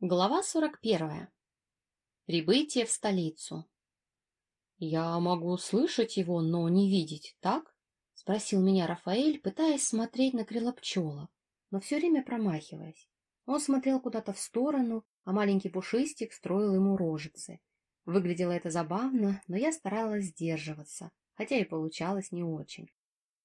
Глава 41. Прибытие в столицу. «Я могу слышать его, но не видеть, так?» — спросил меня Рафаэль, пытаясь смотреть на крыло пчела, но все время промахиваясь. Он смотрел куда-то в сторону, а маленький пушистик строил ему рожицы. Выглядело это забавно, но я старалась сдерживаться, хотя и получалось не очень.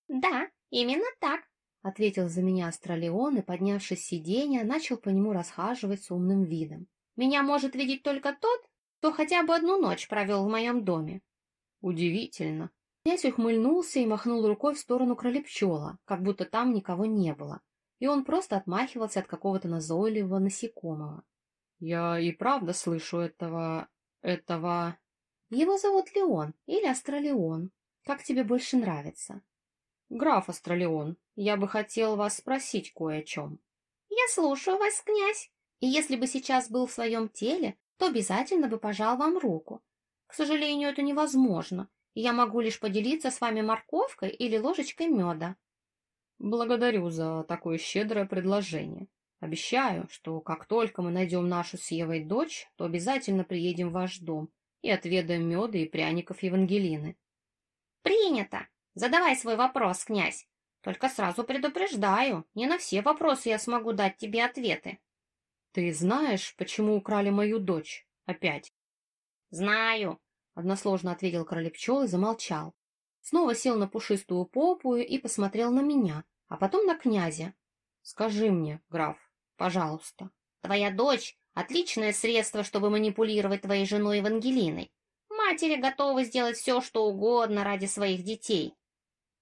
«Да, именно так», — ответил за меня Астралион и, поднявшись с сиденья, начал по нему расхаживать с умным видом. «Меня может видеть только тот, кто хотя бы одну ночь провел в моем доме». «Удивительно». Князь ухмыльнулся и махнул рукой в сторону кролепчела, как будто там никого не было, и он просто отмахивался от какого-то назойливого насекомого. «Я и правда слышу этого... этого...» «Его зовут Леон или Астралион. Как тебе больше нравится?» «Граф Астралион, я бы хотел вас спросить кое о чем». «Я слушаю вас, князь. И если бы сейчас был в своем теле, то обязательно бы пожал вам руку. К сожалению, это невозможно, и я могу лишь поделиться с вами морковкой или ложечкой меда». «Благодарю за такое щедрое предложение. Обещаю, что как только мы найдем нашу с Евой дочь, то обязательно приедем в ваш дом и отведаем меда и пряников Евангелины». «Принято!» Задавай свой вопрос, князь. Только сразу предупреждаю, не на все вопросы я смогу дать тебе ответы. Ты знаешь, почему украли мою дочь? Опять? Знаю, односложно ответил королепчел и замолчал. Снова сел на пушистую попу и посмотрел на меня, а потом на князя. Скажи мне, граф, пожалуйста. Твоя дочь — отличное средство, чтобы манипулировать твоей женой Евангелиной. Матери готовы сделать все, что угодно ради своих детей.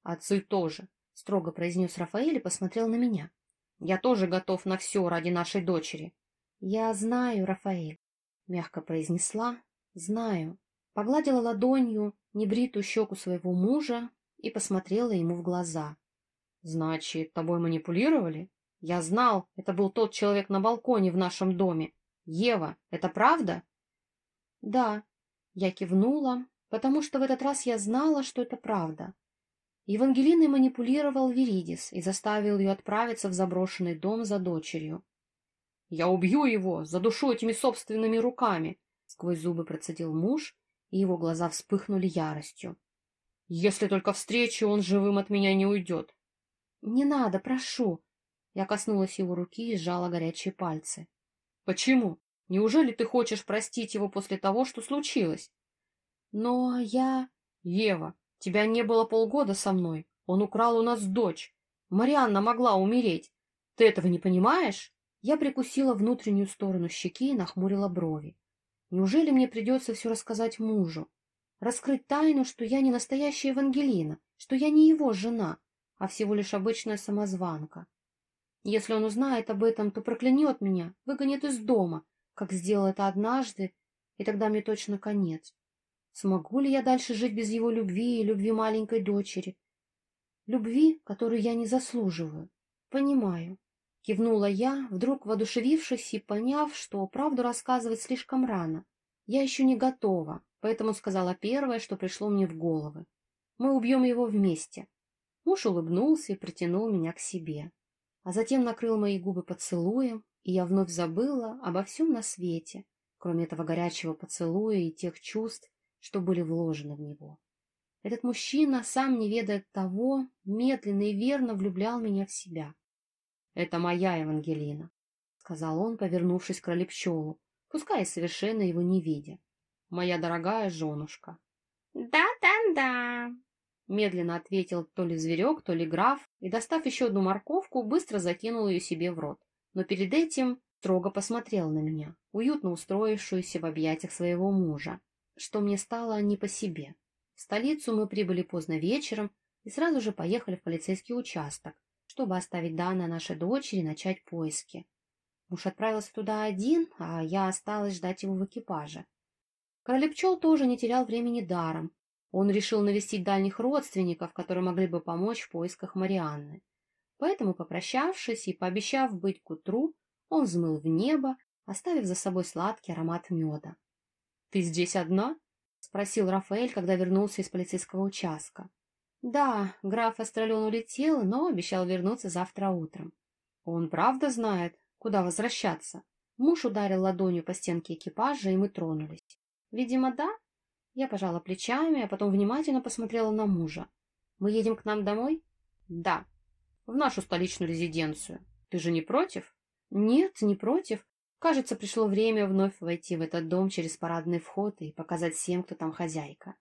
Отцы тоже, строго произнес Рафаэль и посмотрел на меня. Я тоже готов на все ради нашей дочери. Я знаю, Рафаэль, мягко произнесла, знаю. Погладила ладонью небритую щеку своего мужа и посмотрела ему в глаза. Значит, тобой манипулировали? Я знал, это был тот человек на балконе в нашем доме. Ева, это правда? Да, я кивнула, потому что в этот раз я знала, что это правда. Евангелиной манипулировал Веридис и заставил ее отправиться в заброшенный дом за дочерью. «Я убью его, задушу этими собственными руками!» Сквозь зубы процедил муж, и его глаза вспыхнули яростью. «Если только встречу, он живым от меня не уйдет!» «Не надо, прошу!» Я коснулась его руки и сжала горячие пальцы. «Почему? Неужели ты хочешь простить его после того, что случилось?» «Но я...» «Ева, Тебя не было полгода со мной. Он украл у нас дочь. Марианна могла умереть. Ты этого не понимаешь? Я прикусила внутреннюю сторону щеки и нахмурила брови. Неужели мне придется все рассказать мужу? Раскрыть тайну, что я не настоящая Евангелина, что я не его жена, а всего лишь обычная самозванка. Если он узнает об этом, то проклянет меня, выгонит из дома, как сделал это однажды, и тогда мне точно конец. Смогу ли я дальше жить без его любви и любви маленькой дочери? Любви, которую я не заслуживаю. Понимаю. Кивнула я, вдруг воодушевившись и поняв, что правду рассказывать слишком рано. Я еще не готова, поэтому сказала первое, что пришло мне в голову. Мы убьем его вместе. Муж улыбнулся и притянул меня к себе. А затем накрыл мои губы поцелуем, и я вновь забыла обо всем на свете, кроме этого горячего поцелуя и тех чувств, что были вложены в него. Этот мужчина, сам не ведая того, медленно и верно влюблял меня в себя. — Это моя Евангелина, — сказал он, повернувшись к кролепчелу, пускай совершенно его не видя. — Моя дорогая женушка. «Да-да-да», — медленно ответил то ли зверек, то ли граф, и, достав еще одну морковку, быстро закинул ее себе в рот. Но перед этим строго посмотрел на меня, уютно устроившуюся в объятиях своего мужа что мне стало не по себе. В столицу мы прибыли поздно вечером и сразу же поехали в полицейский участок, чтобы оставить данные нашей дочери и начать поиски. Муж отправился туда один, а я осталась ждать его в экипаже. Королепчел тоже не терял времени даром. Он решил навестить дальних родственников, которые могли бы помочь в поисках Марианны. Поэтому, попрощавшись и пообещав быть к утру, он взмыл в небо, оставив за собой сладкий аромат меда. «Ты здесь одна?» — спросил Рафаэль, когда вернулся из полицейского участка. «Да, граф Астрален улетел, но обещал вернуться завтра утром. Он правда знает, куда возвращаться?» Муж ударил ладонью по стенке экипажа, и мы тронулись. Видимо, да. Я пожала плечами, а потом внимательно посмотрела на мужа. Мы едем к нам домой? Да. В нашу столичную резиденцию. Ты же не против? Нет, не против. Кажется, пришло время вновь войти в этот дом через парадный вход и показать всем, кто там хозяйка.